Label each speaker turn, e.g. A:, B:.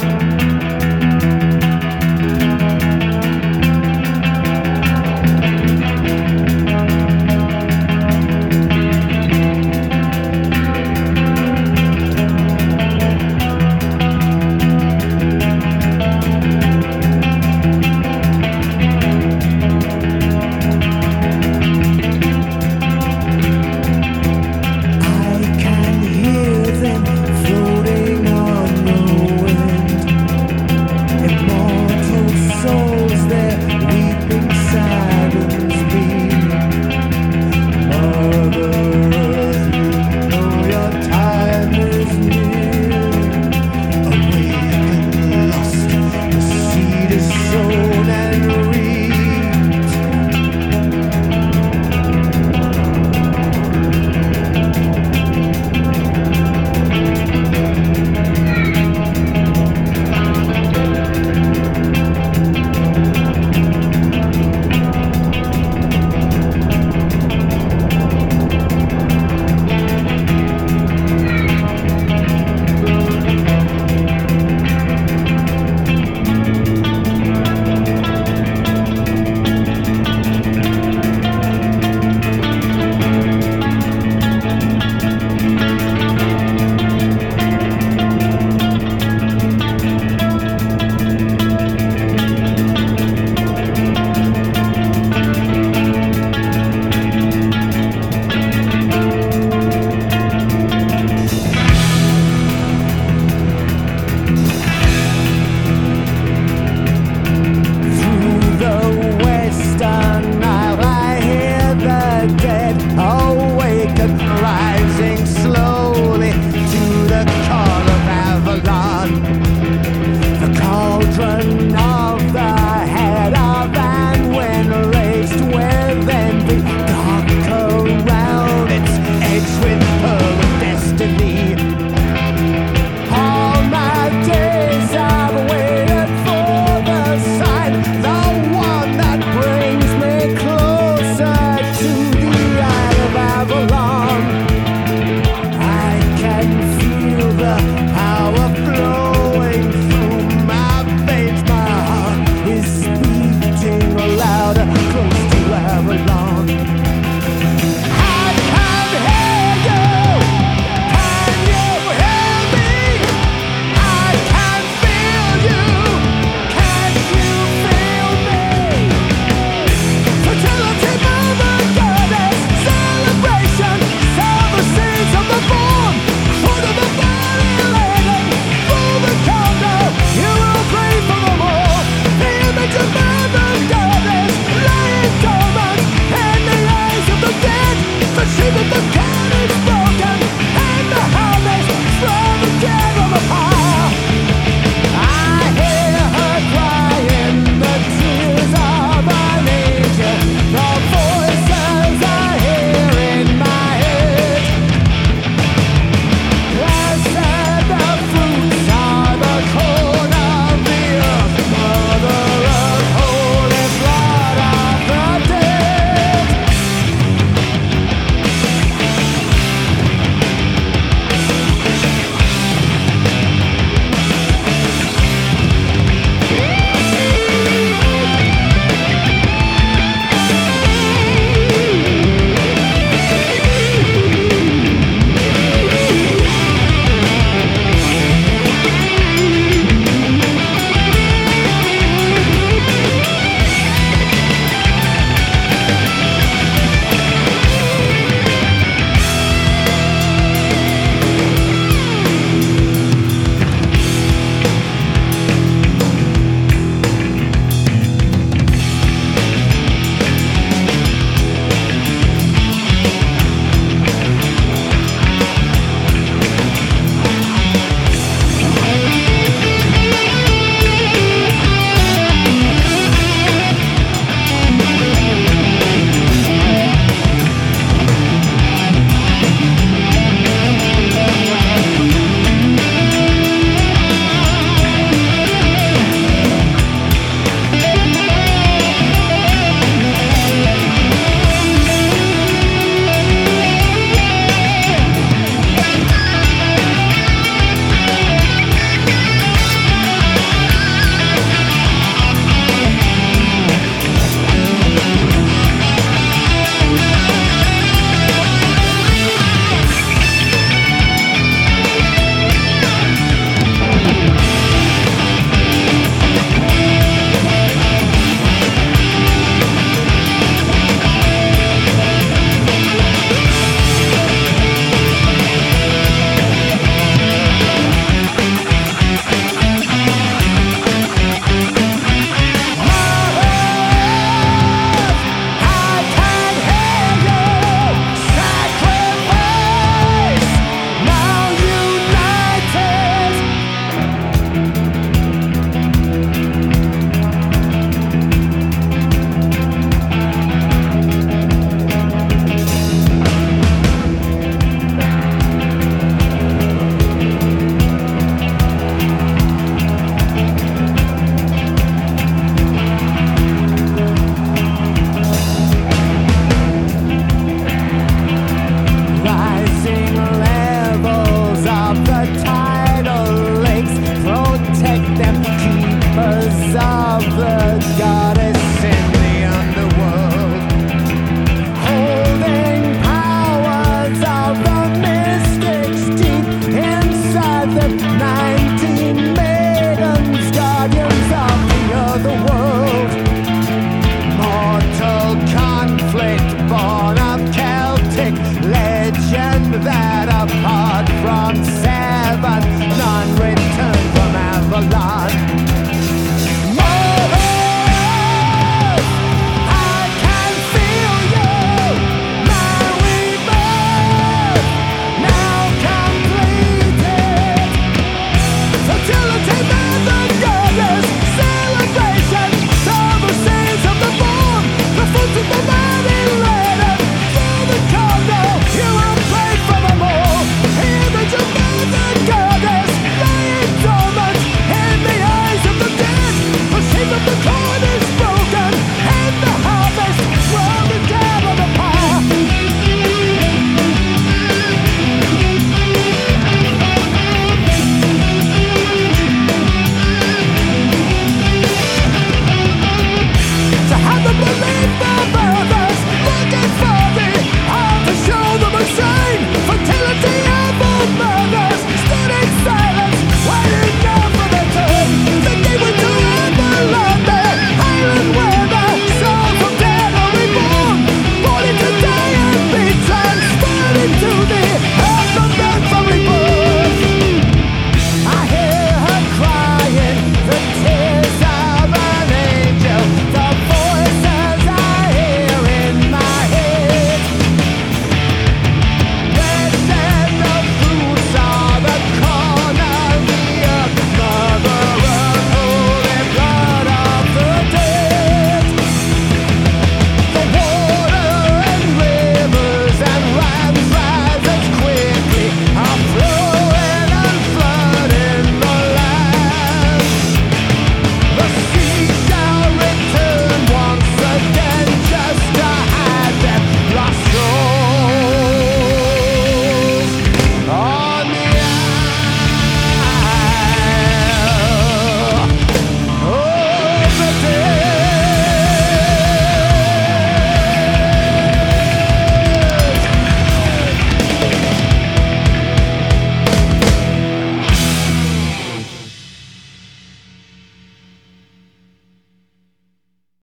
A: thank you Você